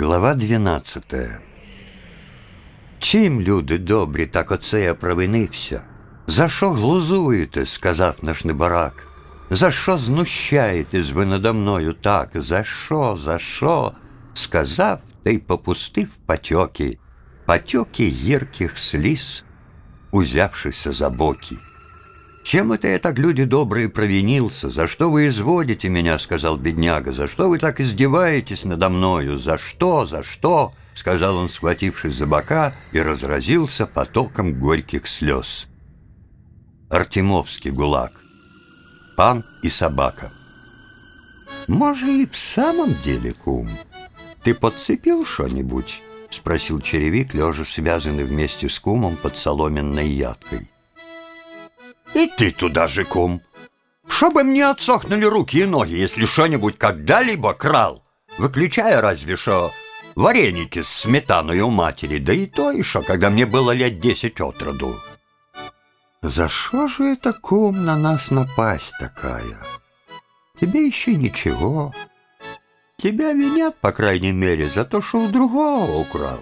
Глава 12 Чим, люди добрі, так оце я провинився? За що глузуєте, сказав наш небарак? За що знущаєтесь ви надо мною так? За що, за що? Сказав та й попустив потеки, потеки гірких сліз, узявшися за боки. «Чем это я так, люди добрые, провинился? За что вы изводите меня?» — сказал бедняга. «За что вы так издеваетесь надо мною? За что? За что?» — сказал он, схватившись за бока, и разразился потоком горьких слез. Артемовский гулаг. Пан и собака. «Может, и в самом деле, кум, ты подцепил что-нибудь?» — спросил черевик, лежа связанный вместе с кумом под соломенной ядкой. И ты туда же, кум. Чтобы мне отсохнули руки и ноги, если что-нибудь когда-либо крал, выключая разве что вареники с сметаной у матери, да и то еще, когда мне было лет десять от роду. За что же это, кум, на нас напасть такая? Тебе еще ничего. Тебя винят, по крайней мере, за то, что у другого украл.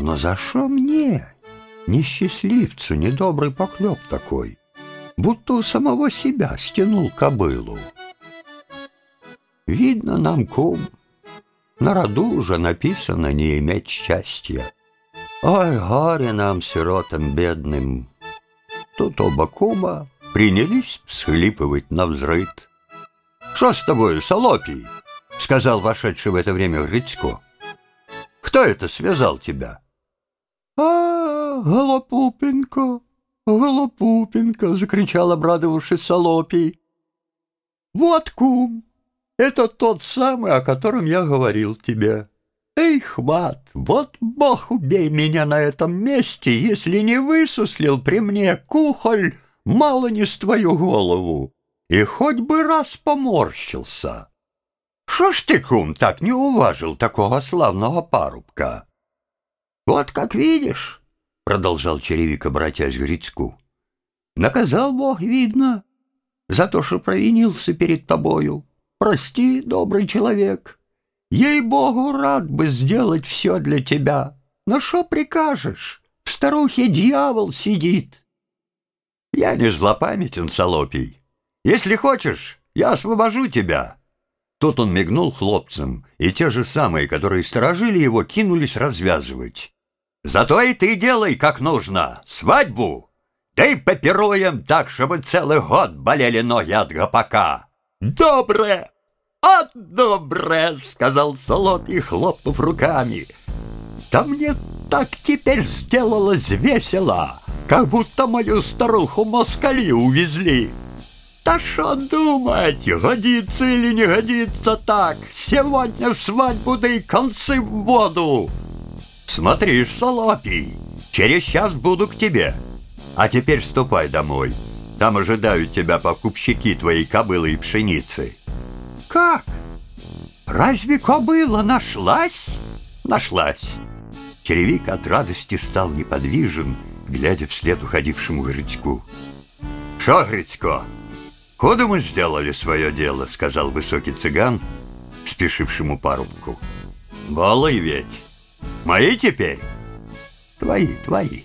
Но за что мне? Несчастливцу недобрый поклеп такой, будто у самого себя стянул кобылу. Видно нам, кум, на роду уже написано не иметь счастья. Ой, горе нам, сиротам бедным. Тут оба кума принялись всхлипывать на взрыт. «Что с тобой, Солопий?» — сказал вошедший в это время Грицко. «Кто это связал тебя?» «А, Голопупенко, Голопупенко!» — закричал обрадовавшись Солопий. «Вот, кум, это тот самый, о котором я говорил тебе. Эй, хват, вот бог убей меня на этом месте, если не высуслил при мне кухоль мало не с твою голову, и хоть бы раз поморщился. Шо ж ты, кум, так не уважил такого славного парубка?» «Вот как видишь», — продолжал черевик, обратясь к Грицку, — «наказал Бог, видно, за то, что провинился перед тобою. Прости, добрый человек. Ей-богу, рад бы сделать все для тебя. Но что прикажешь? В старухе дьявол сидит». «Я не злопамятен, Солопий. Если хочешь, я освобожу тебя». Тут он мигнул хлопцам, и те же самые, которые сторожили его, кинулись развязывать. Зато и ты делай как нужно. Свадьбу. Да и попируем так, чтобы целый год болели ноги от гопака. Добре! А добре, сказал Солопий, хлопнув руками. Да мне так теперь сделалось весело, как будто мою старуху москали увезли. Да что думать, годится или не годится так? Сегодня свадьбу, да и концы в воду. Смотришь, Солопий, через час буду к тебе. А теперь ступай домой. Там ожидают тебя покупщики твоей кобылы и пшеницы. Как? Разве кобыла нашлась? Нашлась. Черевик от радости стал неподвижен, глядя вслед уходившему Грицьку. «Шо, Грицько, куда мы сделали свое дело?» — сказал высокий цыган, спешившему парубку. «Голый ведь!» Мои теперь? Твои, твои.